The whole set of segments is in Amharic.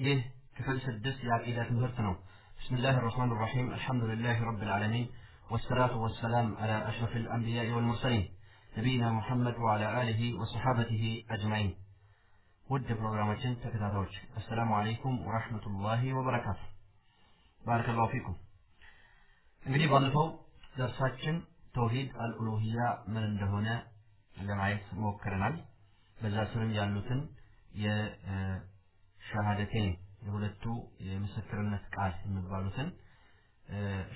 ይህ ክፍል ስድስት የአቂዳ ትምህርት ነው። بسم الله الرحمن الرحيم الحمد لله رب العالمين والصلاة والسلام على أشرف الأنبياء والمرسلين نبينا محمد وعلى آله وصحابته أجمعين ውድ ፕሮግራማችን ተከታታዮች አሰላሙ አለይኩም ወራህመቱላሂ ወበረካቱ ባረከላሁ ፊኩም እንግዲህ ባለፈው ደርሳችን ተውሂድ አልኡሉሂያ ምን እንደሆነ ለማየት ሞክረናል በዛ ስርም ያሉትን የሸሃደቴን የሁለቱ የምስክርነት ቃል የሚባሉትን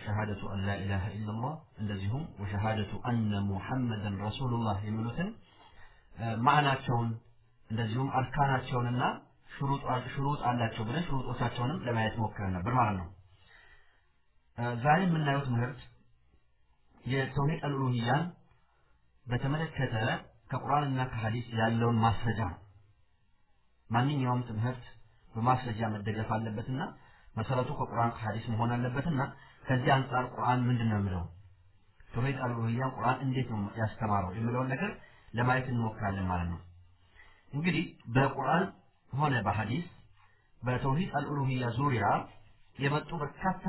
ሸሃደቱ አን ላኢላሃ ኢላላህ እንደዚሁም ወሸሃደቱ አነ ሙሐመደን ረሱሉላህ የሚሉትን ማዕናቸውን እንደዚሁም አርካናቸውንና ሽሩጥ አላቸው ብለን ሽሩጦቻቸውንም ለማየት ሞክረን ነበር ማለት ነው። ዛሬ የምናየው ትምህርት የተውሂድ አልኡሉሂያን በተመለከተ ከቁርአንና ከሐዲስ ያለውን ማስረጃ ነው። ማንኛውም ትምህርት በማስረጃ መደገፍ አለበትና መሰረቱ ከቁርአን ከሐዲስ መሆን አለበትና ከዚህ አንጻር ቁርአን ምንድን ነው የሚለው ተውሂድ አልኡሉሂያን ቁርአን እንዴት ነው ያስተማረው የሚለውን ነገር ለማየት እንሞክራለን ማለት ነው። እንግዲህ በቁርአን ሆነ በሐዲስ በተውሂድ አልኡሉሂያ ዙሪያ የመጡ በርካታ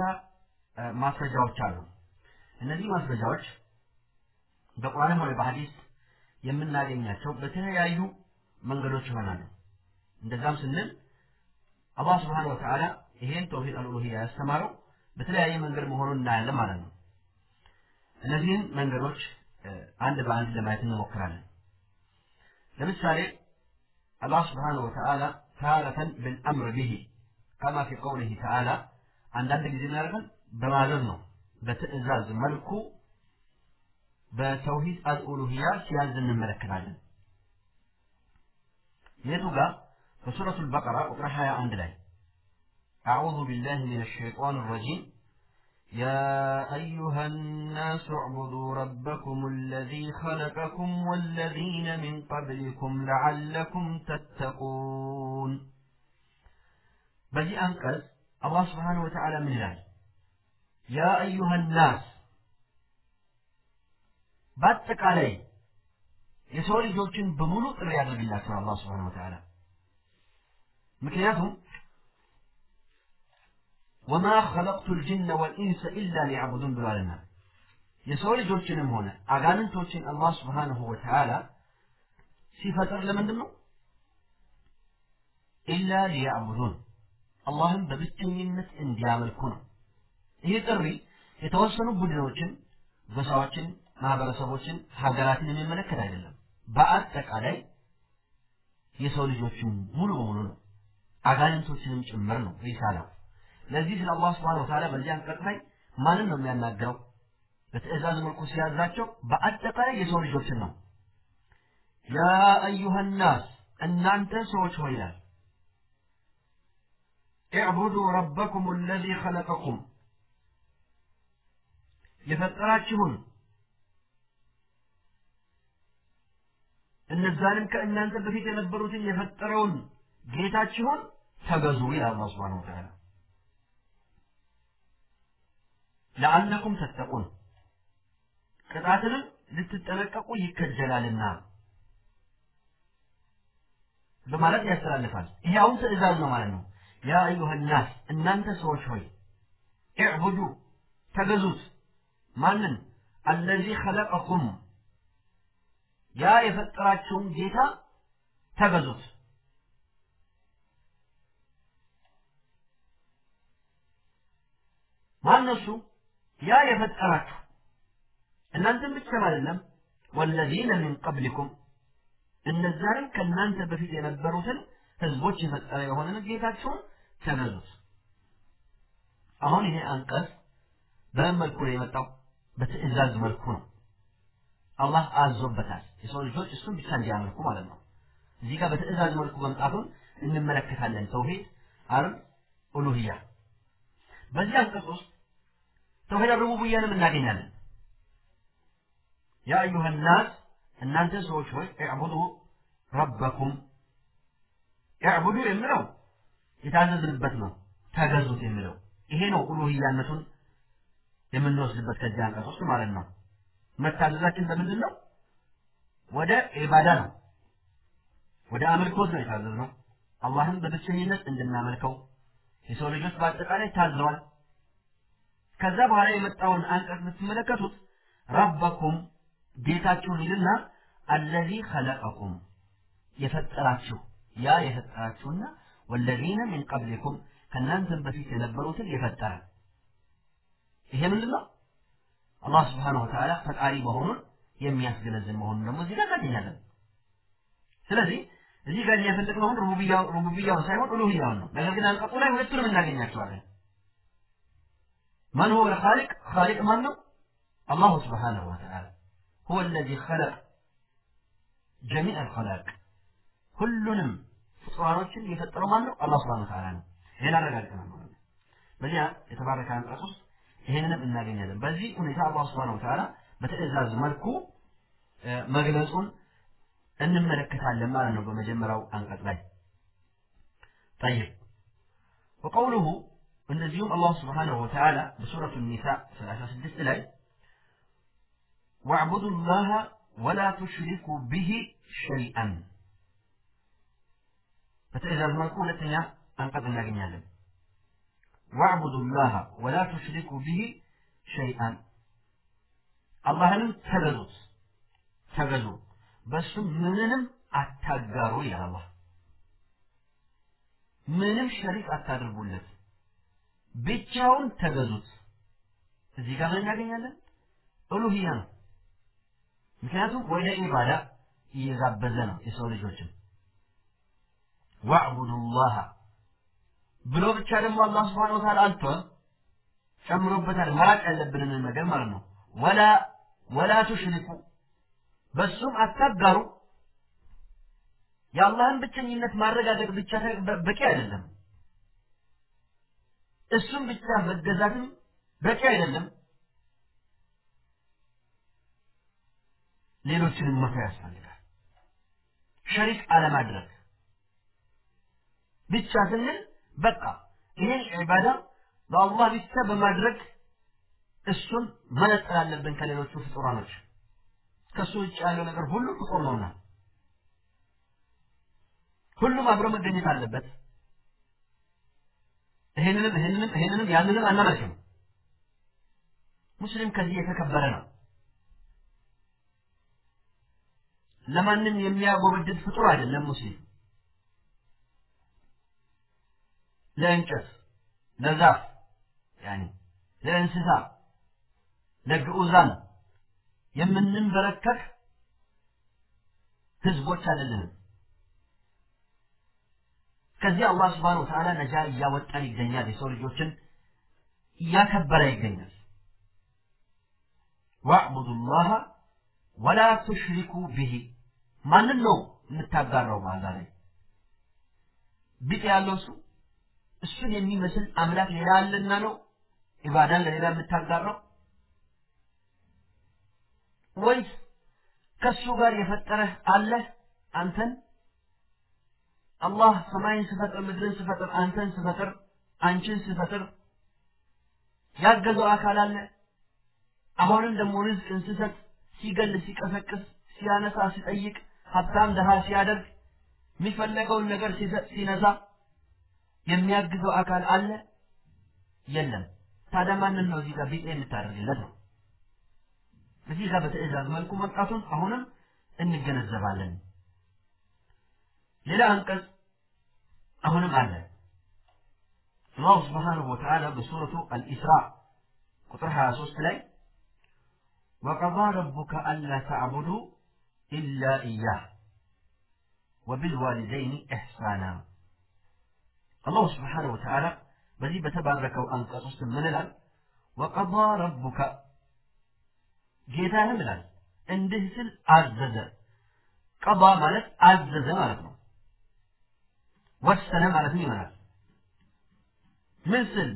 ማስረጃዎች አሉ። እነዚህ ማስረጃዎች በቁርአንም ሆነ በሐዲስ የምናገኛቸው በተለያዩ መንገዶች ይሆናሉ። እንደዛም ስንል አላህ ስብሓን ወተዓላ ይሄን ተውሂድ አልኡሉሂያ ያስተማረው በተለያየ መንገድ መሆኑን እናያለን ማለት ነው። እነዚህን መንገዶች አንድ በአንድ ለማየት እንሞክራለን። ለምሳሌ አላህ ስብሓን ወተዓላ ታረተን ብልአምር ብሂ ከማ ፊ ቀውሊሂ ተዓላ አንዳንድ ጊዜ እናደርገን በማዘዝ ነው በትእዛዝ መልኩ በተውሂድ አልኡሉሂያ ሲያዝ እንመለከታለን። የቱ ጋር በሱረቱ አልበቀራ ቁጥር 21 ላይ أعوذ بالله من الشيطان الرجيم يا أيها الناس اعبدوا ربكم الذي خلقكم والذين من قبلكم لعلكم تتقون بجي أنقذ الله سبحانه وتعالى من الله يا أيها الناس باتك علي የሰው ልጆችን በሙሉ ጥሪ ያደርግላቸው አላህ ስብሓን ወተዓላ ምክንያቱም ወማ ኸለቅቱ ልጅነ ወልኢንሰ ኢላ ሊያዕቡዱን ብሏልና። የሰው ልጆችንም ሆነ አጋንንቶችን አላህ ስብሓንሁ ወተዓላ ሲፈጥር ለምንድን ነው ኢላ ሊያዕቡዱን። አላህም በብቸኝነት እንዲያመልኩ ነው። ይህ ጥሪ የተወሰኑ ቡድኖችን ጎሳዎችን ማህበረሰቦችን ሀገራትን የሚመለከት አይደለም። በአጠቃላይ የሰው ልጆችን ሙሉ በሙሉ ነው አጋንንቶችንም ጭምር ነው ሪሳላው ለዚህ ስለ አላህ ስብሓን ወተዓላ በዚህ አንቀጽ ላይ ማንን ነው የሚያናገረው በትእዛዝ መልኩ ሲያዛቸው በአጠቃላይ የሰው ልጆችን ነው ያ አዩሃ ናስ እናንተ ሰዎች ሆይ ይላል اعبدوا ربكم الذي خلقكم የፈጠራችሁን እነዛንም ከእናንተ በፊት የነበሩትን የፈጠረውን ጌታችሁን ተገዙ ይላል አላህ ስብሓን ወተዓላ። ለአለኩም ተተቁን። ቅጣትንም ልትጠነቀቁ ይከጀላልና በማለት ያስተላልፋል። ይሄ አሁን ትእዛዝ ነው ማለት ነው። ያ አዩሃ እናንተ ሰዎች ሆይ እዕቡዱ ተገዙት። ማንን? አለዚ ኸለቀኩም። ያ የፈጠራችሁን ጌታ ተገዙት ማነሱ ያ የፈጠራችሁ። እናንተም ብቻም አይደለም ወለዚነ ሚን ቀብሊኩም። እነዛንም ከእናንተ በፊት የነበሩትን ህዝቦች የፈጠረ የሆነን ጌታችሁን ተገዙት። አሁን ይሄ አንቀጽ በምን መልኩ ነው የመጣው? በትእዛዝ መልኩ ነው። አላህ አዞበታል። የሰው ልጆች እሱን ብቻ እንዲያመልኩ ማለት ነው። እዚህ ጋር በትእዛዝ መልኩ መምጣቱን እንመለከታለን። ተውሂድ አር ኡሉህያ። በዚህ አንቀጽ ውስጥ ተውሂድ ሩቡብያንም እናገኛለን። ያ አዩሃ ናስ እናንተ ሰዎች ሆይ እዕቡዱ ረበኩም። እዕቡዱ የሚለው የታዘዝንበት ነው ተገዙት የሚለው ይሄ ነው ኡሉህያነቱን የምንወስድበት ከዚህ አንቀጽ ውስጥ ማለት ነው። መታዘዛችን በምንድን ነው ወደ ዒባዳ ነው ወደ አምልኮት ነው የታዘዝነው። አላህን በብቸኝነት እንድናመልከው የሰው ልጆች በአጠቃላይ ታዘዋል። ከዛ በኋላ የመጣውን አንቀጽ ብትመለከቱት ረበኩም ጌታችሁን ይልና አለዚ ኸለቀኩም የፈጠራችሁ ያ የፈጠራችሁና ወለዚነ ሚን ቀብሊኩም ከእናንተም በፊት የነበሩትን የፈጠረ ይሄ ምንድን ነው? አላህ ስብሓነሁ ወተዓላ ፈጣሪ መሆኑን የሚያስገነዝን መሆኑን ደግሞ እዚህ ጋር እናገኛለን። ስለዚህ እዚህ ጋር የፈለግነውን ሩቡብያውን ሳይሆን ኡሉህያውን ነው። ነገር ግን አንቀጹ ላይ ሁለቱንም እናገኛቸዋለን። من هو الخالق خالق من ነው الله سبحانه وتعالى هو الذي خلق جميع الخلائق ሁሉንም ፍጡራኖችን የፈጠረው ማን ነው አላህ Subhanahu Wa Ta'ala ነው ይሄን አረጋግጠናል ማለት ነው በዚያ የተባረከ አንቀጽ ውስጥ ይሄንንም እናገኛለን በዚህ ሁኔታ አላህ Subhanahu Wa Ta'ala በትእዛዝ መልኩ መግለጹን እንመለከታለን ማለት ነው በመጀመሪያው አንቀጽ ላይ طيب وقوله እንደዚሁም አላህ ስብሓንሁ ወተዓላ በሱረቱ ኒሳ 36 ላይ ዋዕቡዱ ላህ ወላ ቱሽሪኩ ብሂ ሸይአን በትእዛዝ መልኩ ሁለተኛ አንቀጽ እናገኛለን ዋዕቡዱ ላህ ወላ ቱሽሪኩ ብሂ ሸይአን አላህንም ተገዙት ተገዙ በሱም ምንንም አታጋሩ ይላል አላህ ምንም ሸሪክ አታድርጉለት ብቻውን ተገዙት። እዚህ ጋር ምን እናገኛለን? ኡሉህያ ነው። ምክንያቱም ወደ ኢባዳ እየጋበዘ ነው የሰው ልጆችን። ዋዕቡዱ ላህ ብሎ ብቻ ደግሞ አላህ ስብሓን ወተዓላ አልተወም ጨምሮበታል። መራቅ ያለብንን ነገር ማለት ነው። ወላ ወላ ቱሽሪኩ በሱም አታጋሩ። የአላህን ብቸኝነት ማረጋገጥ ብቻ በቂ አይደለም እሱም ብቻ መገዛትም በቂ አይደለም። ሌሎችንም መተው ያስፈልጋል። ሸሪክ አለማድረግ ብቻ ስንል በቃ ይህን ዒባዳ በአላህ ብቻ በማድረግ እሱን መነጠል አለብን ከሌሎቹ ፍጡራኖች። ከእሱ ውጭ ያለው ነገር ሁሉ ፍጡር ነውና ሁሉም አብሮ መገኘት አለበት ይሄንንም ይሄንንም ይሄንንም ያንንም አናመልክም ሙስሊም ከዚህ የተከበረ ነው። ለማንም የሚያጎበድድ ፍጡር አይደለም ሙስሊም። ለእንጨት ለዛፍ ያኒ ለእንስሳ ለግዑዛን የምንንበረከክ ህዝቦች አይደለንም ከዚህ አላህ ስብሓን ወተዓላ ነጃ እያወጣን ይገኛል። የሰው ልጆችን እያከበረ ይገኛል። ዋዕቡዱ ላህ ወላ ቱሽሪኩ ብሂ ማንን ነው የምታጋራው ማዛ ላይ? ቢጤ ያለው እሱ? እሱን የሚመስል አምላክ ሌላ አለና ነው ኢባዳን ለሌላ የምታጋራው? ወይስ ከእሱ ጋር የፈጠረህ አለህ አንተን አላህ ሰማይን ስፈጥር ምድርን ስፈጥር አንተን ስፈጥር አንቺን ስፈጥር ያገዘው አካል አለ። አሁንም ደግሞ ርዝቅን ስሰጥ ሲገል ሲቀሰቅስ ሲያነሳ ሲጠይቅ ሀብታም ደሃ ሲያደርግ የሚፈለገውን ነገር ሲሰጥ ሲነሳ የሚያግዘው አካል አለ? የለም። ታዲያ ማንን ነው እዚህ ጋር ቢጤ የምታደርግለት ነው? እዚህ ጋር በትእዛዝ መልኩ መምጣቱን አሁንም እንገነዘባለን። ሌላ አንቀጽ أهنا معنا الله سبحانه وتعالى بسورة الإسراء. قطرها سوس لي وقضى ربك ألا تعبدوا إلا إياه وبالوالدين إحسانا. الله سبحانه وتعالى بذي بتبارك وأنت سوس من الآن وقضى ربك جيتانا من الآن እንዲህ ስል አዘዘ ቀባ ማለት مالك ማለት مالك ወሰነ ማለትም ይሆናል? ምን ስል?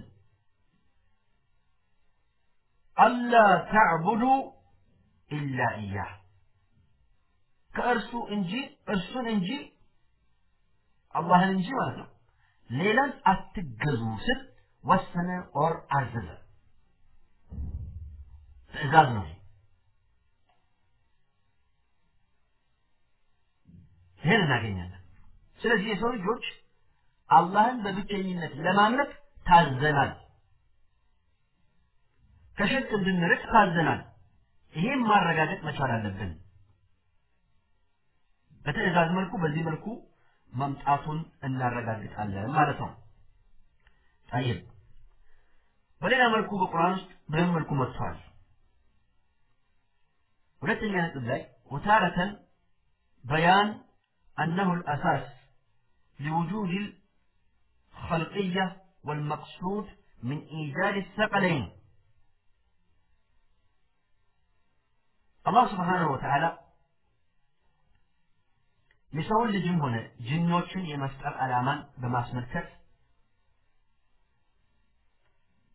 አላ ተዕቡዱ ኢላ ኢያህ። ከእርሱ እንጂ እርሱን እንጂ አላህን እንጂ ማለት ነው። ሌላን አትገዙ ስል ወሰነ ኦር አዘዘ። ትእዛዝ ነው ይህን እናገኛለን ስለዚህ የሰው ልጆች አላህን በብቸኝነት ለማምለክ ታዘናል። ከሽርክ እንድንርቅ ታዘናል። ይሄም ማረጋገጥ መቻል አለብን። በትዕዛዝ መልኩ በዚህ መልኩ መምጣቱን እናረጋግጣለን ማለት ነው። ጠይብ በሌላ መልኩ በቁርአን ውስጥ በምን መልኩ መጥቷል? ሁለተኛ ነጥብ ላይ ወታረተን በያን አነሁ ልአሳስ ሊውጁድ الخلقية والمقصود من إيجاد الثقلين الله سبحانه وتعالى የሰውን ልጅም ሆነ ጅኖችን የመፍጠር ዓላማን በማስመልከት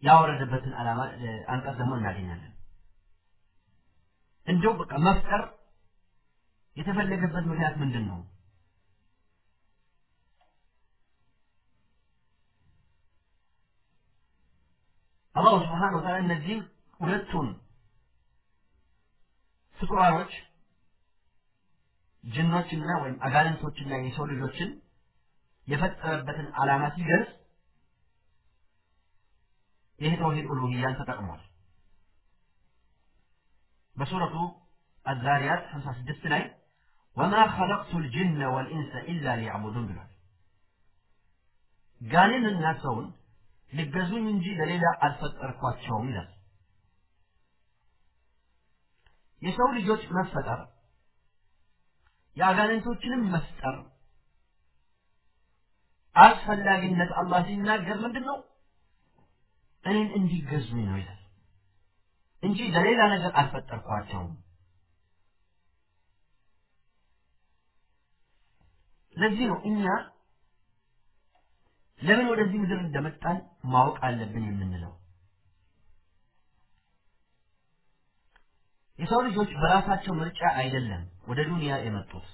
ያወረደበትን ዓላማ አንቀጽ ደግሞ እናገኛለን። እንደው በቃ መፍጠር የተፈለገበት ምክንያት ምንድን ነው? አላሁ ስብሓነሁ ወተዓላ እነዚህም ሁለቱን ፍጡራኖች ጅኖችና ወይም አጋንንቶችና የሰው ልጆችን የፈጠረበትን ዓላማ ሲገልጽ ይህ ተውሂድ ኡሉሂያን ተጠቅሟል። በሱረቱ አዛሪያት 56 ላይ ወማ ኸለቅቱ ልጅነ ወልኢንሰ ኢላ ሊያዕቡዱን ብሏል። ጋኔንና ሰውን ሊገዙኝ እንጂ ለሌላ አልፈጠርኳቸውም ይላል። የሰው ልጆች መፈጠር የአጋንንቶችንም መፍጠር አስፈላጊነት አላህ ሲናገር ምንድን ነው? እኔን እንዲገዙኝ ነው ይላል እንጂ ለሌላ ነገር አልፈጠርኳቸውም። ለዚህ ነው እኛ ለምን ወደዚህ ምድር እንደመጣን ማወቅ አለብን የምንለው። የሰው ልጆች በራሳቸው ምርጫ አይደለም ወደ ዱንያ የመጡት።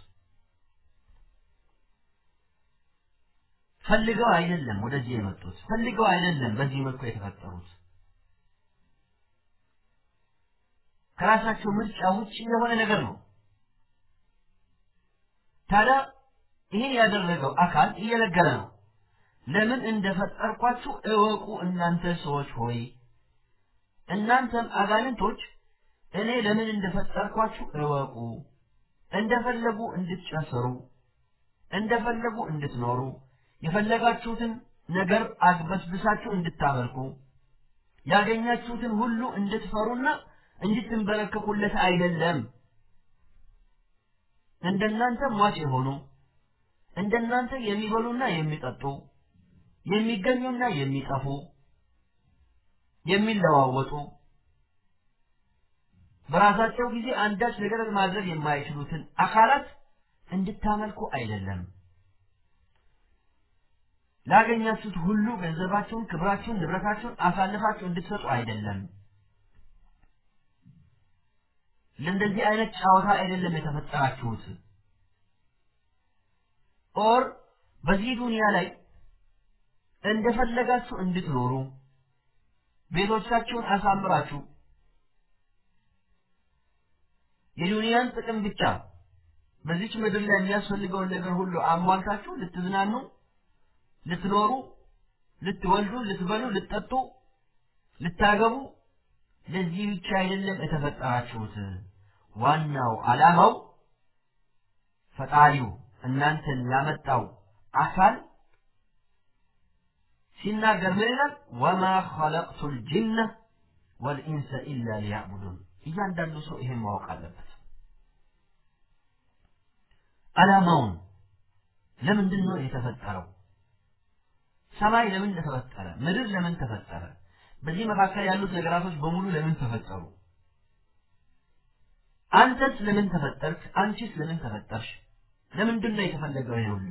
ፈልገው አይደለም ወደዚህ የመጡት። ፈልገው አይደለም በዚህ መልኩ የተፈጠሩት። ከራሳቸው ምርጫ ውጭ የሆነ ነገር ነው። ታዲያ ይህን ያደረገው አካል እየነገረ ነው። ለምን እንደፈጠርኳችሁ እወቁ እናንተ ሰዎች ሆይ፣ እናንተም አጋንንቶች እኔ ለምን እንደፈጠርኳችሁ እወቁ። እንደፈለጉ እንድትጨፍሩ፣ እንደፈለጉ እንድትኖሩ፣ የፈለጋችሁትን ነገር አግበስብሳችሁ እንድታመልኩ፣ ያገኛችሁትን ሁሉ እንድትፈሩና እንድትንበረከኩለት አይደለም። እንደናንተ ሟች የሆኑ እንደናንተ የሚበሉና የሚጠጡ የሚገኙና የሚጠፉ የሚለዋወጡ በራሳቸው ጊዜ አንዳች ነገር ማድረግ የማይችሉትን አካላት እንድታመልኩ አይደለም። ላገኛችሁት ሁሉ ገንዘባችሁን፣ ክብራችሁን፣ ንብረታችሁን አሳልፋችሁ እንድትሰጡ አይደለም። ለእንደዚህ አይነት ጨዋታ አይደለም የተፈጠራችሁት። ኦር በዚህ ዱንያ ላይ እንደፈለጋችሁ እንድትኖሩ ቤቶቻችሁን አሳምራችሁ የዱንያን ጥቅም ብቻ በዚች ምድር ላይ የሚያስፈልገውን ነገር ሁሉ አሟልታችሁ ልትዝናኑ፣ ልትኖሩ፣ ልትወልዱ፣ ልትበሉ፣ ልትጠጡ፣ ልታገቡ ለዚህ ብቻ አይደለም የተፈጠራችሁት። ዋናው ዓላማው ፈጣሪው እናንተን ያመጣው አካል ሲናገር ምን ይላል? ወማ ኸለቅቱ ልጅነ ወልኢንሰ ኢላ ሊያዕቡዱን። እያንዳንዱ ሰው ይሄን ማወቅ አለበት። ዓላማውን ለምንድን ነው የተፈጠረው? ሰማይ ለምን ተፈጠረ? ምድር ለምን ተፈጠረ? በዚህ መካከል ያሉት ነገራቶች በሙሉ ለምን ተፈጠሩ? አንተስ ለምን ተፈጠርክ? አንቺስ ለምን ተፈጠርሽ? ለምንድን ነው የተፈለገው? ይሄ ሁሉ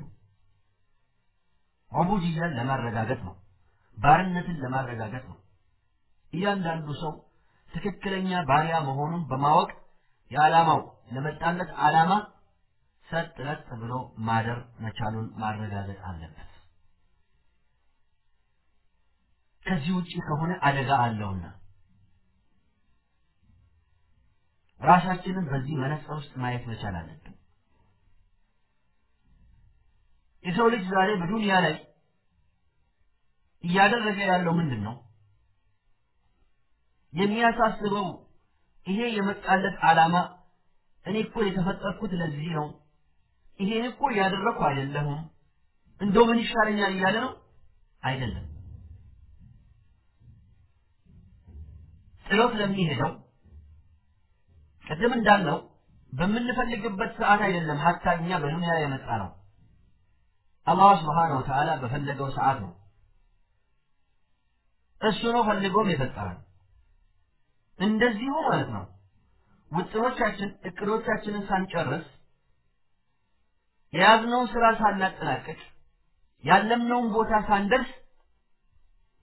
ዑቡድያን ለማረጋገጥ ነው። ባርነትን ለማረጋገጥ ነው። እያንዳንዱ ሰው ትክክለኛ ባሪያ መሆኑን በማወቅ የዓላማው ለመጣለት ዓላማ ሰጥ ለጥ ብሎ ማደር መቻሉን ማረጋገጥ አለበት። ከዚህ ውጪ ከሆነ አደጋ አለውና ራሳችንን በዚህ መነጽር ውስጥ ማየት መቻል አለብን። የሰው ልጅ ዛሬ በዱንያ ላይ እያደረገ ያለው ምንድን ነው? የሚያሳስበው ይሄ የመጣለት ዓላማ እኔ እኮ የተፈጠርኩት ለዚህ ነው፣ ይሄን እኮ እያደረግኩ አይደለሁም፣ እንደው ምን ይሻለኛል እያለ ነው አይደለም። ጥሎት ለሚሄደው ቅድም እንዳልነው በምንፈልግበት ሰዓት አይደለም ሀታ እኛ በዱንያ ላይ የመጣ ነው። አላህ ስብሓነሁ ወተዓላ በፈለገው ሰዓት ነው። እሱ ነው ፈልጎም የፈጠረን። እንደዚሁ ማለት ነው ውጥኖቻችን እቅዶቻችንን ሳንጨርስ የያዝነውን ስራ ሳናጠናቅቅ ያለምነውን ቦታ ሳንደርስ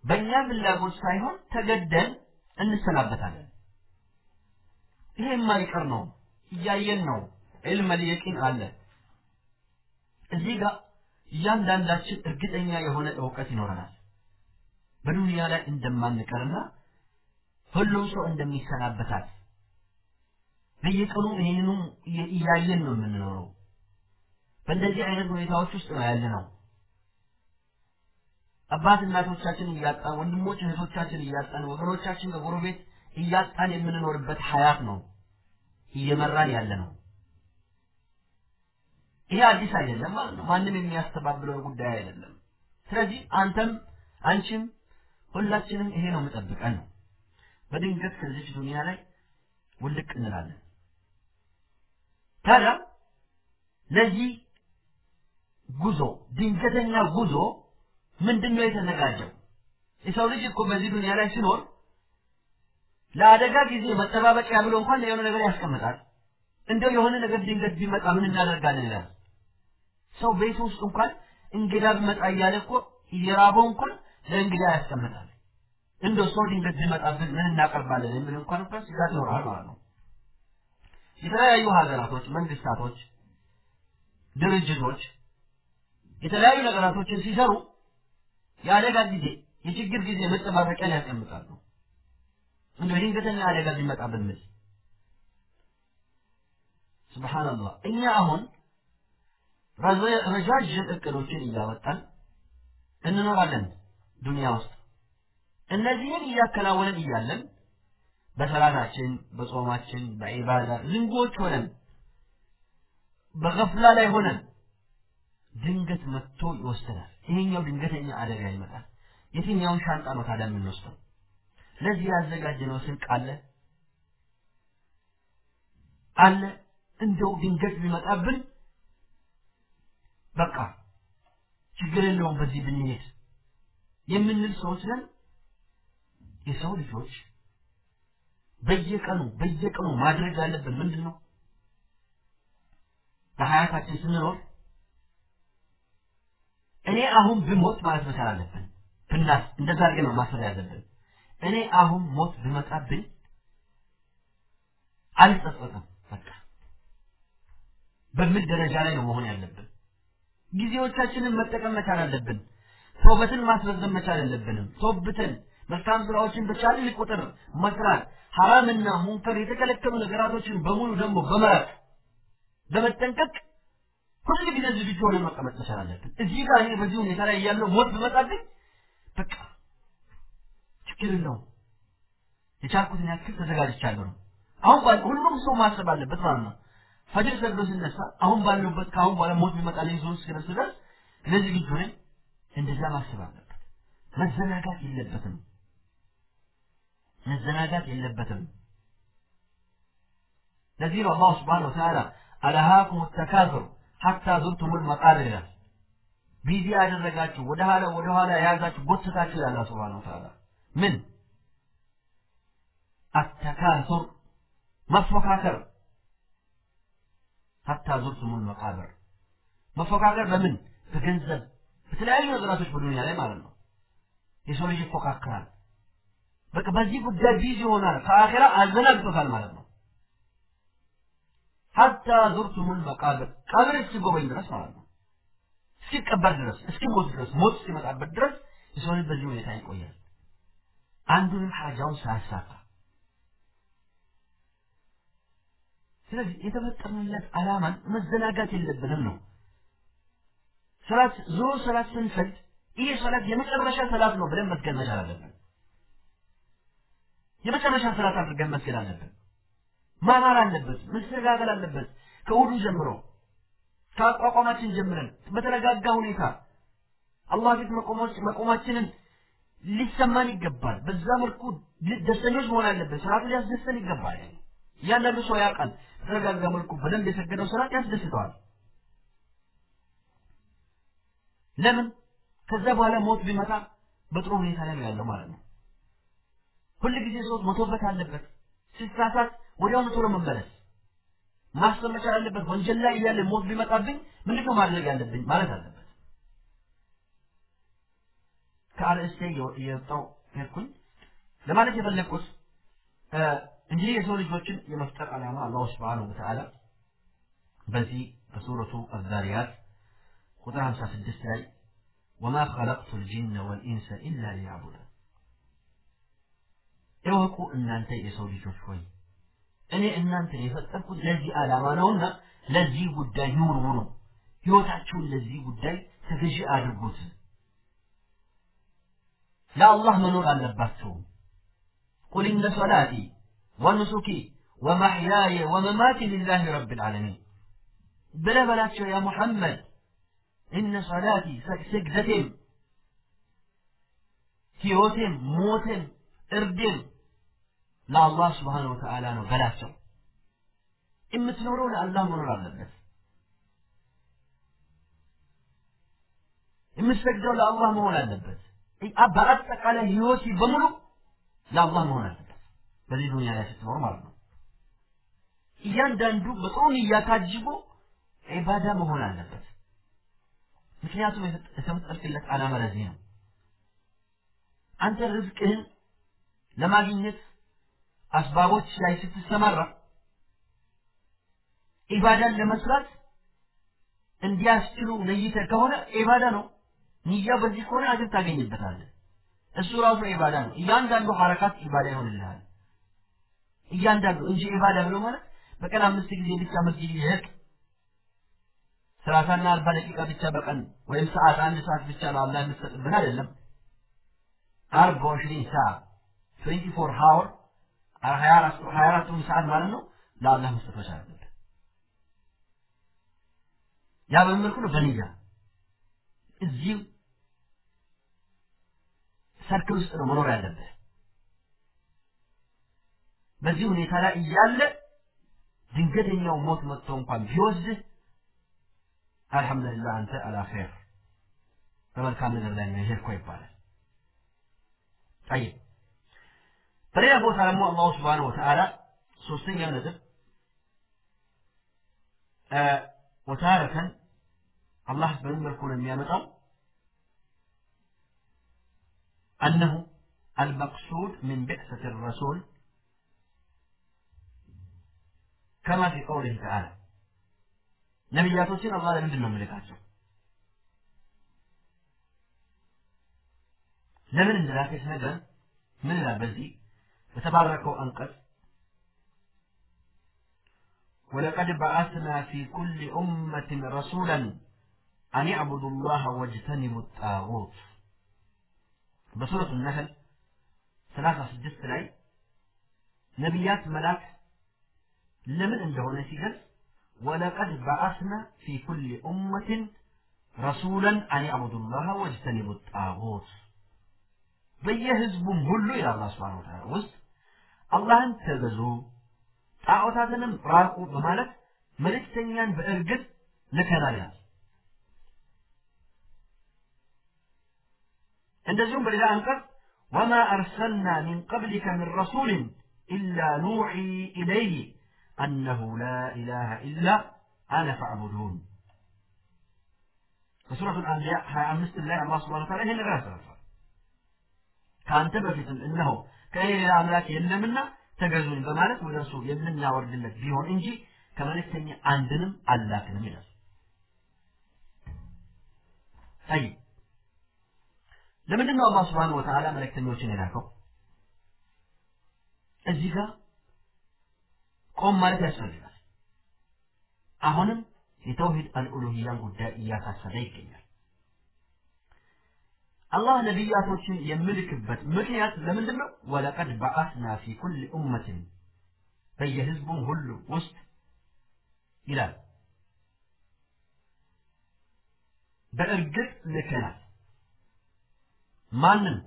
በእኛ ፍላጎት ሳይሆን ተገደን እንሰናበታለን። ይሄ የማይቀር ነው። እያየን ነው። ዕልም ልየቂን አለ። እዚህ ጋር እያንዳንዳችን እርግጠኛ የሆነ እውቀት ይኖረናል። በዱንያ ላይ እንደማንቀርና ሁሉም ሰው እንደሚሰናበታል በየቀኑ ይህንኑ እያየን ነው የምንኖረው። በእንደዚህ አይነት ሁኔታዎች ውስጥ ነው ያለ ነው። አባት እናቶቻችን እያጣን፣ ወንድሞች እህቶቻችን እያጣን፣ ወገኖቻችን ከጎረቤት እያጣን የምንኖርበት ሀያት ነው እየመራን ያለ ነው። ይሄ አዲስ አይደለም ማለት ነው። ማንም የሚያስተባብለው ጉዳይ አይደለም። ስለዚህ አንተም አንቺም ሁላችንም ይሄ ነው የምጠብቀን ነው። በድንገት ከዚች ዱንያ ላይ ውልቅ እንላለን። ታዲያ ለዚህ ጉዞ ድንገተኛ ጉዞ ምንድን ነው የተዘጋጀው? የሰው ልጅ እኮ በዚህ ዱንያ ላይ ሲኖር ለአደጋ ጊዜ መጠባበቂያ ብሎ እንኳን የሆነ ነገር ያስቀምጣል። እንደው የሆነ ነገር ድንገት ቢመጣ ምን እናደርጋለን ይላል። ሰው ቤት ውስጥ እንኳን እንግዳ ቢመጣ እያለ እኮ እየራበው እንኳን ለእንግዳ ያስቀምጣል። እንደው ሰው ድንገት ቢመጣብን ምን እናቀርባለን የሚል እንኳን እንኳን ስጋት ይኖራል ማለት ነው። የተለያዩ ሀገራቶች፣ መንግስታቶች፣ ድርጅቶች የተለያዩ ነገራቶችን ሲሰሩ የአደጋ ጊዜ የችግር ጊዜ መጠባበቂያን ያስቀምጣሉ። እንደው ድንገተኛ አደጋ ቢመጣብን ምን ስብሓንላህ እኛ አሁን ረዣዥም እቅዶችን እያወጣን እንኖራለን ዱንያ ውስጥ እነዚህን እያከናወንን እያለን በሰላታችን በጾማችን በዒባዳ ዝንጎች ሆነን በገፍላ ላይ ሆነን ድንገት መጥቶ ይወስደናል። ይሄኛው ድንገተኛ አደጋ ይመጣል። የትኛውን ሻንጣ ነው ታዲያ የምንወስደው? ለዚህ ያዘጋጀነው ስንቅ አለ አለ እንደው ድንገት ቢመጣብን በቃ ችግር የለውም በዚህ ብንሄድ የምንል ሰዎች ነን። የሰው ልጆች በየቀኑ በየቀኑ ማድረግ ያለብን ምንድን ነው? በሀያታችን ስንኖር እኔ አሁን ብሞት ማለት መቻል አለብን። ብናስ እንደዛ አድርገን ነው ማሰብ ያለብን። እኔ አሁን ሞት ብመጣብኝ አልጸጸትም። በቃ በምን ደረጃ ላይ ነው መሆን ያለብን? ጊዜዎቻችንን መጠቀም መቻል አለብን። ቶበትን ማስረዘም መቻል የለብንም። ቶብተን መልካም ስራዎችን በቻልን ቁጥር መስራት፣ ሐራምና ሙንከር የተከለከሉ ነገራቶችን በሙሉ ደግሞ በመራቅ በመጠንቀቅ ሁሉ ጊዜ ዝግጁ ሆነን መቀመጥ መቻል አለብን። እዚህ ጋር እኔ በዚህ ሁኔታ ላይ ያለው ሞት ብመጣብኝ በቃ ችግር የለውም የቻልኩትን ያክል ተዘጋጅቻለሁ ነው። አሁን ሁሉም ሰው ማሰብ አለበት ማለት ነው። ፈጅር ሰግዶ ሲነሳ አሁን ባለሁበት ከአሁን በኋላ ሞት ቢመጣልኝ ዞን እስክደርስ ድረስ ለዝግጁ ነኝ። እንደዛ ማሰብ አለበት። መዘናጋት የለበትም። መዘናጋት የለበትም። ለዚህ ነው አላሁ ስብሓነሁ ወተዓላ አልሃኩም ተካሱር ሐታ ዙርቱሙል መቃብር busy ያደረጋችሁ ወደ ኋላ ወደ ኋላ የያዛችሁ ጎትታችሁ ይላል አላህ سبحانه وتعالى ምን التكاثر መፎካከር حتى زرتم المقابر መፎካከር በምን በገንዘብ በተለያዩ ነገራቶች በ دنيا ላይ ማለት ነው የሰው ልጅ ይፎካከራል በቃ በዚህ ጉዳይ busy ይሆናል ከ آخرة አዘናግቶታል ማለት ነው ሐታ ዙርቱሙል መቃብር ቀብር እስኪጎበኝ ድረስ ማለት ነው እስኪቀበር ድረስ እስኪሞት ድረስ ሞት እስኪመጣበት ድረስ የሰው ልጅ በዚህ ሁኔታ ይቆያል አንዱንም ሐጃውን ሳያሳካ ስለዚህ የተፈጠርንለት ዓላማን መዘናጋት የለብንም ነው ሰላት ዞሮ ሰላት ስንሰግድ ይህ ሰላት የመጨረሻ ሰላት ነው ብለን መስገድ መቻል አለብን። የመጨረሻ ሰላት አድርገን መስገድ አለብን። ማማር አለበት፣ መስተጋገል አለበት። ከውዱ ጀምሮ ከአቋቋማችን ጀምረን በተረጋጋ ሁኔታ አላህ ፊት መቆማችንን ሊሰማን ይገባል። በዛ መልኩ ደስተኞች መሆን አለበት። ሰላቱ ሊያስደስተን ይገባል። እያንዳንዱ ሰው ያውቃል። በተረጋጋ መልኩ በደንብ የሰገደው ሰላት ያስደስተዋል። ለምን? ከዛ በኋላ ሞት ቢመጣ በጥሩ ሁኔታ ላይ ነው ያለው ማለት ነው። ሁል ጊዜ ሰው ሞቶበት አለበት። ሲሳሳት ወዲያውኑ ቶሎ መመለስ ማሰብ መቻል አለበት። ወንጀል ላይ እያለ ሞት ቢመጣብኝ ምንድነው ማድረግ ያለብኝ ማለት አለበት። ከአርእስቴ የወጣው ሄድኩኝ ለማለት የፈለግኩት እንግዲህ የሰው ልጆችን የመፍጠር ዓላማ አላሁ ስብሓነሁ ወተዓላ በዚህ በሱረቱ አዛሪያት ቁጥር 56 ላይ ወማ ኸለቅቱ ልጅነ ወልኢንሰ ኢላ ሊያዕቡዱን እወቁ እናንተ የሰው ልጆች ሆይ እኔ እናንተን የፈጠርኩት ለዚህ ዓላማ ነውና ለዚህ ጉዳይ ይውርውሩ፣ ሕይወታችሁን ለዚህ ጉዳይ ተገዢ አድርጉት። ለአላህ መኖር አለባችሁ። ቁል ኢነ ሶላቲ ወኑሱኪ ወመሕያየ ወመማቲ ሊላሂ ረብል ዓለሚን ብለህ በላቸው ያ ሙሐመድ ኢነ ሶላቲ ስግደቴም፣ ሕይወቴም፣ ሞቴም፣ እርዴም ለአላህ ስብሓነሁ ወተዓላ ነው በላቸው። የምትኖረው ለአላህ መኖር አለበት። የምትሰግደው ለአላህ መሆን አለበት። በአጠቃላይ ህይወት በሙሉ ለአላህ መሆን አለበት። በዚህ ዱንያ ላይ ስትኖር ማለት ነው። እያንዳንዱ በጥሩ ንያ ታጅቦ ዒባዳ መሆን አለበት። ምክንያቱም የተፈጠርክለት ዓላማ ለዚህ ነው። አንተ ርዝቅህን ለማግኘት አስባቦች ላይ ስትሰማራ ኢባዳን ለመስራት እንዲያስችሉ ነይተህ ከሆነ ኢባዳ ነው። ንያ በዚህ ከሆነ አጅር ታገኝበታለህ። እሱ ራሱ ኢባዳ ነው። እያንዳንዱ ሐረካት ኢባዳ ይሆንልሃል። እያንዳንዱ እንጂ ኢባዳ ብሎ ማለት በቀን አምስት ጊዜ ብቻ መስጊድ ይሄድ ሰላሳና አርባ ደቂቃ ብቻ በቀን ወይም ሰዓት አንድ ሰዓት ብቻ ነው አላህ የምትሰጥብን አይደለም። አርባ ወሽሪን ሰዓ ትዌንቲ ፎር ሀወር ሀያ አራቱን ሰዓት ማለት ነው ለአላህ መስጠት መቻል አለብህ። ያ በምን መልኩ ነው? በንያ እዚህ ሰርክል ውስጥ ነው መኖር ያለብህ። በዚህ ሁኔታ ላይ እያለ ድንገተኛው ሞት መጥቶ እንኳን ቢወስድህ አልሐምዱሊላህ አንተ አላ ኸይር በመልካም ነገር ላይ ነው የሄድከው ይባላል። ጠይብ በሌላ ቦታ ደግሞ አላሁ ስብሓነሁ ወተዓላ ሶስተኛው ነጥብ ወታረከን አላህ በምን መልኩ ነው የሚያመጣው? أنه المقصود من بعثة الرسول كما في قوله تعالى ነቢያቶችን አላህ ለምንድን ነው የምልካቸው? ለምን እንደላከ ሲነግረን ምን ይላል በዚህ በተባረከው አንቀጽ ولقد بعثنا في كل أمة رسولا أن يعبدوا الله واجتنبوا الطاغوت بسورة النحل ثلاثة سدست ላይ ነቢያት መላክ ለምን እንደሆነ ሲገልጽ ወለቀድ በአስና ፊ ኩል ኡመትን ረሱለን አን ያዕቡዱ ላህ ወጅተኒቡ ጣዖት በየህዝቡም ሁሉ ይላል አላህ ሱብሓነሁ ወተዓላ ውስጥ አላህን ተገዙ ጣዖታትንም ራቁ በማለት መልእክተኛን በእርግጥ ልከናል ይላል። እንደዚሁም በሌላ አንቀጽ ወማ አርሰልና ሚን ቀብሊከ ምን ረሱልን ኢላ ኑዒ ኢለይህ أنه لا إله إلا أنا فاعبدون በሱረቱ አንቢያ ሀያ አምስት ላይ አላህ ስብሐነ ወተዓላ ይህን ነገር ያስተላልፋል። ከአንተ በፊትም እነሆ ከእኔ ሌላ አምላክ የለምና ተገዙኝ በማለት ወደ እርሱ የምናወርድለት ቢሆን እንጂ ከመልእክተኛ አንድንም አላክንም ይላል። አይ ለምንድን ነው አላህ ስብሐነ ወተዓላ መልእክተኞችን የላከው? እዚህ ጋር ቆም ማለት ያስፈልጋል። አሁንም የተውሂድ አልኡሉሂያን ጉዳይ እያሳሰበ ይገኛል። አላህ ነቢያቶችን የምልክበት ምክንያት ለምንድን ነው? ወለቀድ በአስና ፊ ኩል ኡመትን በየህዝቡም ሁሉ ውስጥ ይላል በእርግጥ ልከናል። ማንን?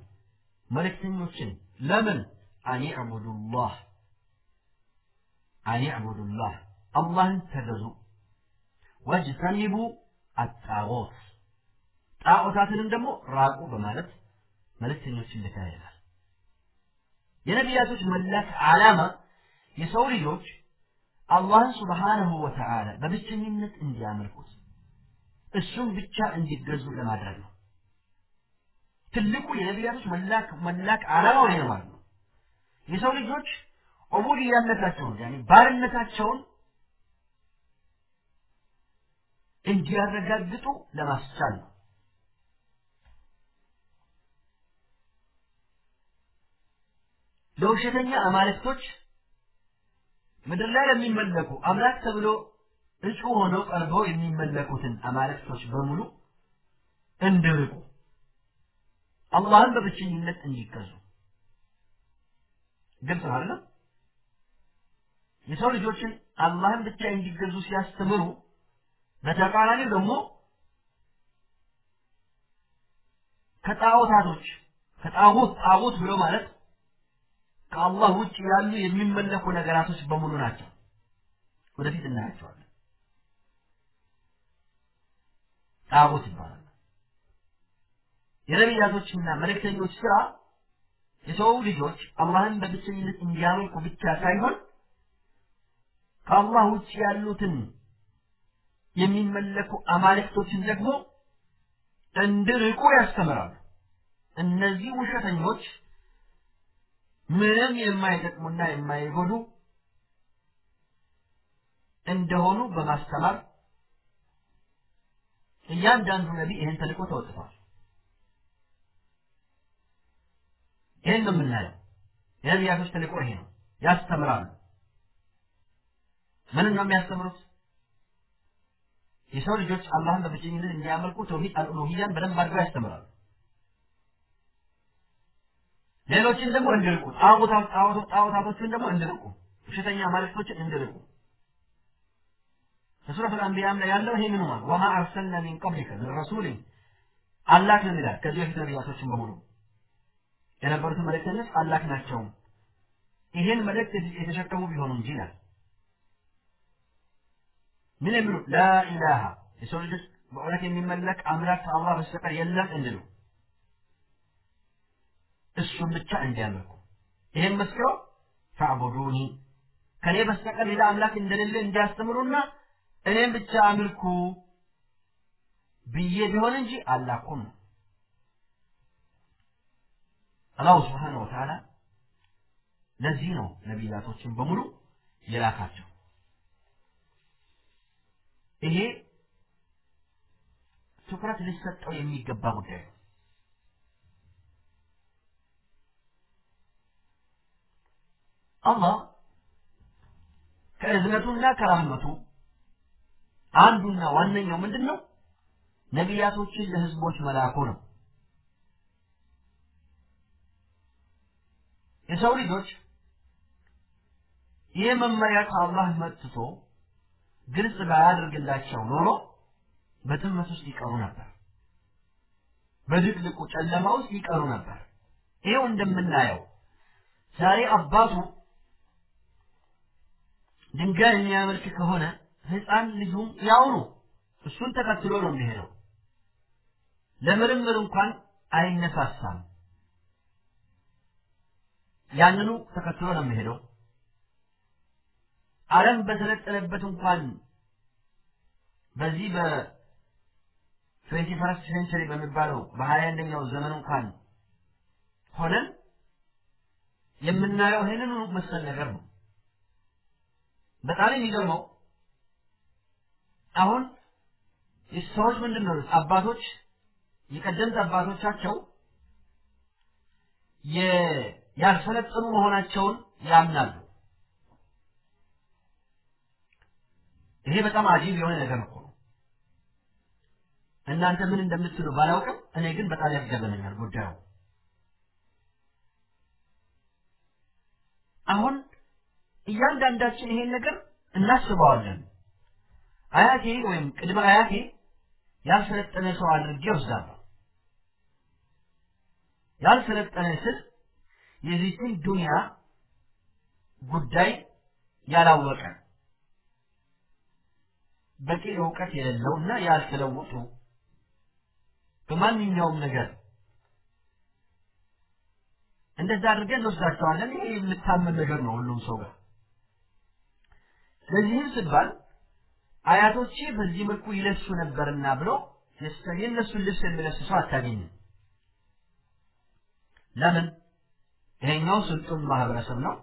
መልእክተኞችን። ለምን? አን ዕቡዱላህ አን ዕቡዱላህ አላህን ተገዙ፣ ወጅተኒቡ አጣዖት ጣዖታትንም ደግሞ ራቁ በማለት መልእክተኞችን ይላል። የነቢያቶች መላክ ዓላማ የሰው ልጆች አላህን ሱብሓነሁ ወተዓላ በብቸኝነት እንዲያመልኩት እሱም ብቻ እንዲገዙ ለማድረግ ነው። ትልቁ የነቢያቶች መላክ መላክ ዓላማው ይሄ ነው። የሰው ልጆች ዑቡድያነታቸውን ያኔ ባርነታቸውን እንዲያረጋግጡ ለማስቻል ነው። ለውሸተኛ አማልክቶች ምድር ላይ ለሚመለኩ አምላክ ተብሎ እጩ ሆነው ቀርበው የሚመለኩትን አማልክቶች በሙሉ እንዲርቁ አላህን በብቸኝነት እንዲገዙ ግልጽ አይደለም? የሰው ልጆችን አላህን ብቻ እንዲገዙ ሲያስተምሩ፣ በተቃራኒው ደግሞ ከጣዖታቶች ከጣዖት ጣዖት ብሎ ማለት ከአላህ ውጭ ያሉ የሚመለኩ ነገራቶች በሙሉ ናቸው። ወደፊት እናያቸዋለን። ጣዖት ይባላል። የነቢያቶችና መልእክተኞች ስራ የሰው ልጆች አላህን በብቸኝነት እንዲያመልኩ ብቻ ሳይሆን ከአላህ ውጭ ያሉትን የሚመለኩ አማልክቶችን ደግሞ እንዲርቁ ያስተምራሉ። እነዚህ ውሸተኞች ምንም የማይጠቅሙና የማይጎዱ እንደሆኑ በማስተማር እያንዳንዱ ነቢይ ይህን ተልእኮ ተወጥቷል። ይህን ነው የምናየው። የነቢያቶች ተልእኮ ይሄ ነው። ያስተምራሉ። ምንን ነው የሚያስተምሩት? የሰው ልጆች አላህን በብቸኝነት እንዲያመልኩ ተውሂድ አልኡሉሂያን በደንብ አድርገው ያስተምራሉ። ሌሎችን ደግሞ እንዲርቁ፣ ጣዖታቶችን ደግሞ እንዲርቁ፣ ውሸተኛ አማልክቶችን እንዲርቁ። በሱረት አልአንቢያም ላይ ያለው ይሄ ምን ማለት ወማ አርሰልና ሚን ቀብሊከ ምን ረሱልን አላክንም ይላል። ከዚህ በፊት ነቢያቶችን በሙሉ የነበሩትን መልእክተኞች አላክናቸውም ይሄን መልእክት የተሸከሙ ቢሆኑ እንጂ ይላል። ምን የሚሉ ላኢላሃ የሰው ልጆች በእውነት የሚመለክ አምላክ ከአላህ በስተቀር የለም እንዲሉ እሱን ብቻ እንዲያመልኩ ይሄን መስክረው ፈዕቡዱኒ ከኔ በስተቀር ሌላ አምላክ እንደሌለ እንዲያስተምሩና እኔም ብቻ አምልኩ ብዬ ቢሆን እንጂ አላኩም ነው። አላሁ ስብሓነሁ ወተዓላ ለዚህ ነው ነቢያቶችን በሙሉ የላካቸው። ይሄ ትኩረት ሊሰጠው የሚገባ ጉዳይ ነው። አላህ ከእዝነቱና ከራህመቱ አንዱና ዋነኛው ምንድን ነው? ነቢያቶችን ለህዝቦች መላኩ ነው። የሰው ልጆች ይህ መመሪያ ከአላህ መጥቶ ግልጽ ባያደርግላቸው ኖሮ በጥመት ውስጥ ይቀሩ ነበር። በድቅድቁ ጨለማ ውስጥ ይቀሩ ነበር። ይኸው እንደምናየው ዛሬ አባቱ ድንጋይ የሚያመልክ ከሆነ ህፃን ልጁም ያው እሱን ተከትሎ ነው የሚሄደው። ለምርምር እንኳን አይነሳሳም። ያንኑ ተከትሎ ነው የሚሄደው። ዓለም በሰለጠነበት እንኳን በዚህ በ twenty first century በሚባለው በሀያ አንደኛው ዘመን እንኳን ሆነን የምናየው ይህንኑ መሰል ነገር ነው። በጣም የሚገርመው አሁን ሰዎች ምንድን ነው አባቶች የቀደምት አባቶቻቸው ያልሰለጠኑ መሆናቸውን ያምናሉ። ይሄ በጣም አጂብ የሆነ ነገር እኮ ነው። እናንተ ምን እንደምትሉ ባላውቅም እኔ ግን በጣም ያስገርመኛል ጉዳዩ። አሁን እያንዳንዳችን ይሄን ነገር እናስበዋለን። አያቴ ወይም ቅድመ አያቴ ያልሰለጠነ ሰው አድርጌ ወስዳለሁ። ያልሰለጠነ ስል የዚህን ዱንያ ጉዳይ ያላወቀ በቂ እውቀት የሌለውና ያልተለወጡ በማንኛውም ነገር እንደዛ አድርገን እንወስዳቸዋለን። ይሄ የምታመን ነገር ነው ሁሉም ሰው ጋር። ለዚህም ሲባል አያቶቼ በዚህ መልኩ ይለብሱ ነበርና ብሎ የእነሱን ልብስ የሚለብስ ሰው አታገኝም። ለምን? ይሄኛው ስልጡን ማህበረሰብ ነው፣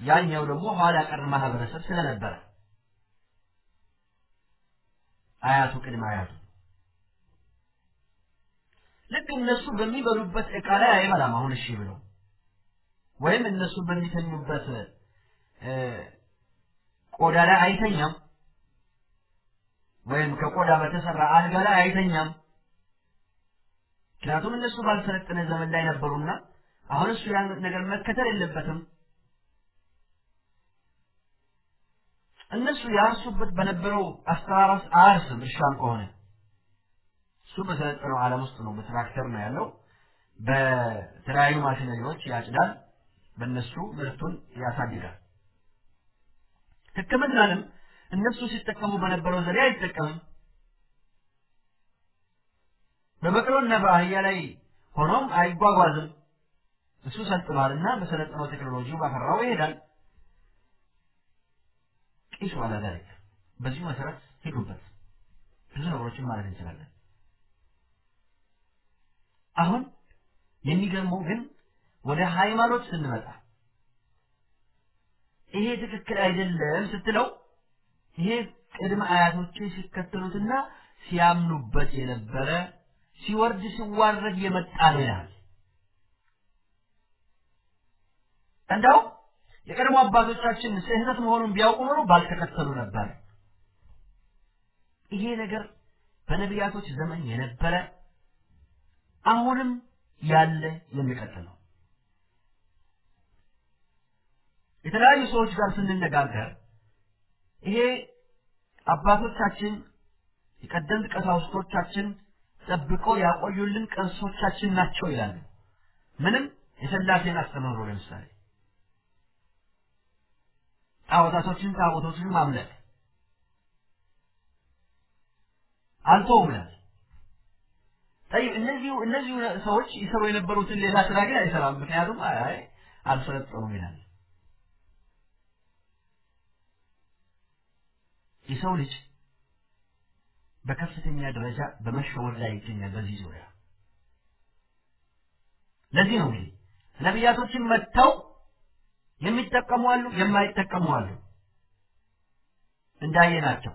ያኛው ደግሞ ኋላ ቀር ማህበረሰብ ስለነበረ አያቱ ቅድመ አያቱ ልክ እነሱ በሚበሉበት ዕቃ ላይ አይበላም። አሁን እሺ ብሎ ወይም እነሱ በሚተኙበት ቆዳ ላይ አይተኛም፣ ወይም ከቆዳ በተሰራ አልጋ ላይ አይተኛም። ምክንያቱም እነሱ ባልሰለጠነ ዘመን ላይ ነበሩና አሁን እሱ ያን ነገር መከተል የለበትም። እነሱ ያርሱበት በነበረው አስተራረስ አያርስም። እርሻም ከሆነ እሱ በሰለጠነው ዓለም ውስጥ ነው። በትራክተር ነው ያለው። በተለያዩ ማሽነሪዎች ያጭዳል። በእነሱ ምርቱን ያሳድጋል። ሕክምናንም እነሱ ሲጠቀሙ በነበረው ዘዴ አይጠቀምም። በበቅሎና በአህያ ላይ ሆኖም አይጓጓዝም። እሱ ሰልጥኗልና በሰለጠነው ቴክኖሎጂ ባፈራው ይሄዳል። ቂሱ አላ ዛሊክ በዚሁ መሰረት ሄዱበት። ብዙ ነገሮችን ማለት እንችላለን። አሁን የሚገርመው ግን ወደ ሃይማኖት ስንመጣ ይሄ ትክክል አይደለም ስትለው ይሄ ቅድመ አያቶቼ ሲከተሉትና ሲያምኑበት የነበረ ሲወርድ ሲዋረድ የመጣ ነው ይላል። እንደው የቀድሞ አባቶቻችን ስህተት መሆኑን ቢያውቁ ኖሮ ባልተከተሉ ነበር። ይሄ ነገር በነቢያቶች ዘመን የነበረ አሁንም ያለ የሚቀጥል ነው። የተለያዩ ሰዎች ጋር ስንነጋገር ይሄ አባቶቻችን የቀደምት ቀሳውስቶቻችን ጠብቀው ያቆዩልን ቅርሶቻችን ናቸው ይላሉ። ምንም የሥላሴን አስተምህሮ ለምሳሌ ጣዖታቶችን ታቦቶችን ማምለክ አልተውም ይላል። ጠይብ እነዚሁ እነዚሁ ሰዎች ይሰሩ የነበሩትን ሌላ ስራ ግን አይሰራም። ምክንያቱም አይ አልሰለጠኑም ይላል። የሰው ልጅ በከፍተኛ ደረጃ በመሸወድ ላይ ይገኛል። በዚህ ዙሪያ ለዚህ ነው እንግዲህ ነቢያቶችን መጥተው የሚጠቀሙ አሉ፣ የማይጠቀሙ አሉ። እንዳየናቸው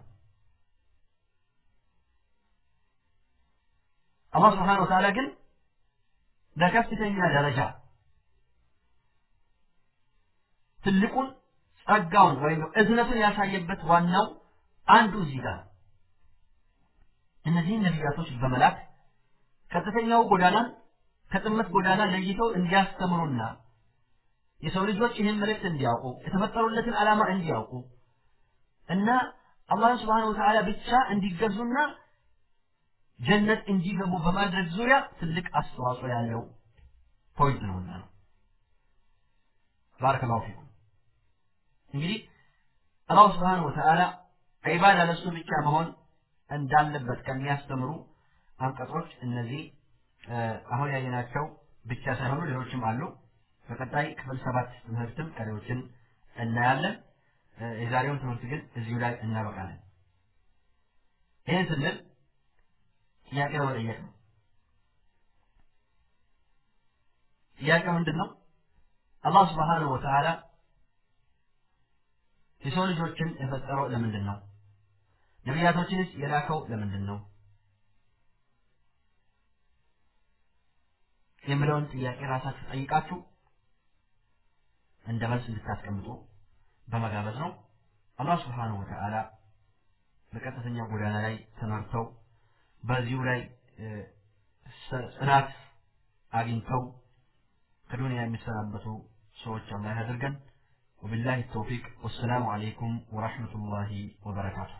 አላህ ስብሓነሁ ወተዓላ ግን በከፍተኛ ደረጃ ትልቁን ጸጋውን ወይም እዝነቱን ያሳየበት ዋናው አንዱ እዚህ ጋር እነዚህን ነቢያቶች በመላክ ቀጥተኛው ጎዳናን ከጥመት ጎዳና ለይተው እንዲያስተምሩና የሰው ልጆች ይህን መልእክት እንዲያውቁ የተፈጠሩለትን ዓላማ እንዲያውቁ እና አላህን ስብሓነሁ ወተዓላ ብቻ እንዲገዙና ጀነት እንዲገቡ በማድረግ ዙሪያ ትልቅ አስተዋጽኦ ያለው ፖይንት ነውና ነው። ባረከላሁ ፊኩም። እንግዲህ አላሁ ስብሓነሁ ወተዓላ ዒባዳ ለሱ ብቻ መሆን እንዳለበት ከሚያስተምሩ አንቀጾች እነዚህ አሁን ያየናቸው ብቻ ሳይሆኑ ሌሎችም አሉ። በቀጣይ ክፍል ሰባት ትምህርትም ቀሪዎችን እናያለን። የዛሬውን ትምህርት ግን እዚሁ ላይ እናበቃለን። ይህን ስንል ጥያቄ በመጠየቅ ነው። ጥያቄው ምንድን ነው? አላህ ስብሓነሁ ወተዓላ የሰው ልጆችን የፈጠረው ለምንድን ነው? ነቢያቶችንስ የላከው ለምንድን ነው? የሚለውን ጥያቄ ራሳችሁ ጠይቃችሁ እንደ መልስ እንድታስቀምጡ በመጋበዝ ነው። አላህ ስብሓነሁ ወተዓላ በቀጥተኛ ጎዳና ላይ ተመርተው በዚሁ ላይ ጽናት አግኝተው ከዱንያ የሚሰናበቱ ሰዎች አላህ ያድርገን። وبالله التوفيق والسلام عليكم ورحمة الله وبركاته